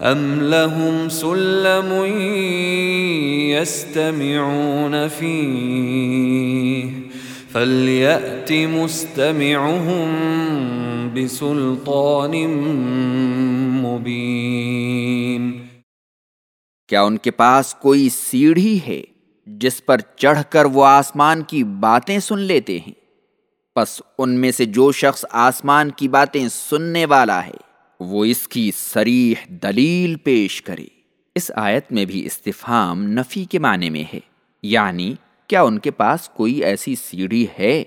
ام لهم سلم يستمعون فيه فليأت مستمعهم بسلطان مبين۔ کیا ان کے پاس کوئی سیڑھی ہے جس پر چڑھ کر وہ آسمان کی باتیں سن لیتے ہیں؟ پس ان میں سے جو شخص آسمان کی باتیں سننے والا ہے وہ اس کی سریح دلیل پیش کرے۔ اس آیت میں بھی استفام نفی کے معنی میں ہے یعنی کیا ان کے پاس کوئی ایسی سیڑھی ہے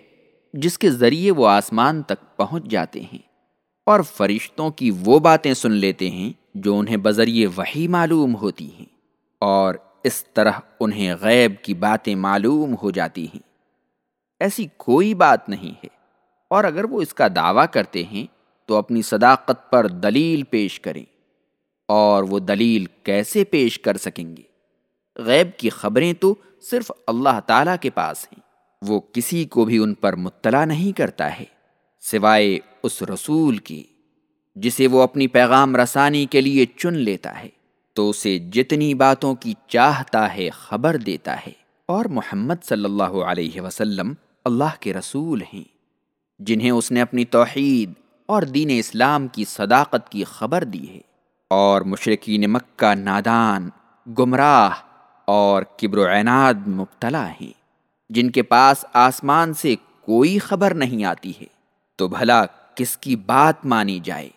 جس کے ذریعے وہ آسمان تک پہنچ جاتے ہیں؟ اور فرشتوں کی وہ باتیں سن لیتے ہیں جو انہیں بذریعے وہی معلوم ہوتی ہیں، اور اس طرح انہیں غیب کی باتیں معلوم ہو جاتی ہیں۔ ایسی کوئی بات نہیں ہے۔ اور اگر وہ اس کا دعویٰ کرتے ہیں تو اپنی صداقت پر دلیل پیش کریں۔ اور وہ دلیل کیسے پیش کر سکیں گے؟ غیب کی خبریں تو صرف اللہ تعالیٰ کے پاس ہیں۔ وہ کسی کو بھی ان پر مطلع نہیں کرتا ہے، سوائے اس رسول کی، جسے وہ اپنی پیغام رسانی کے لیے چن لیتا ہے۔ تو اسے جتنی باتوں کی چاہتا ہے خبر دیتا ہے۔ اور محمد صلی اللہ علیہ وسلم اللہ کے رسول ہیں، جنہیں اس نے اپنی توحید اور دین اسلام کی صداقت کی خبر دی ہے۔ اور مشرقین مکہ نادان، گمراہ اور کبر و عناد مبتلا ہیں۔ جن کے پاس آسمان سے کوئی خبر نہیں آتی ہے۔ تو بھلا کس کی بات مانی جائے؟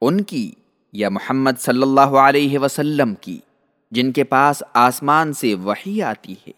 ان کی یا محمد صلی اللہ علیہ وسلم کی، جن کے پاس آسمان سے وہی آتی ہے۔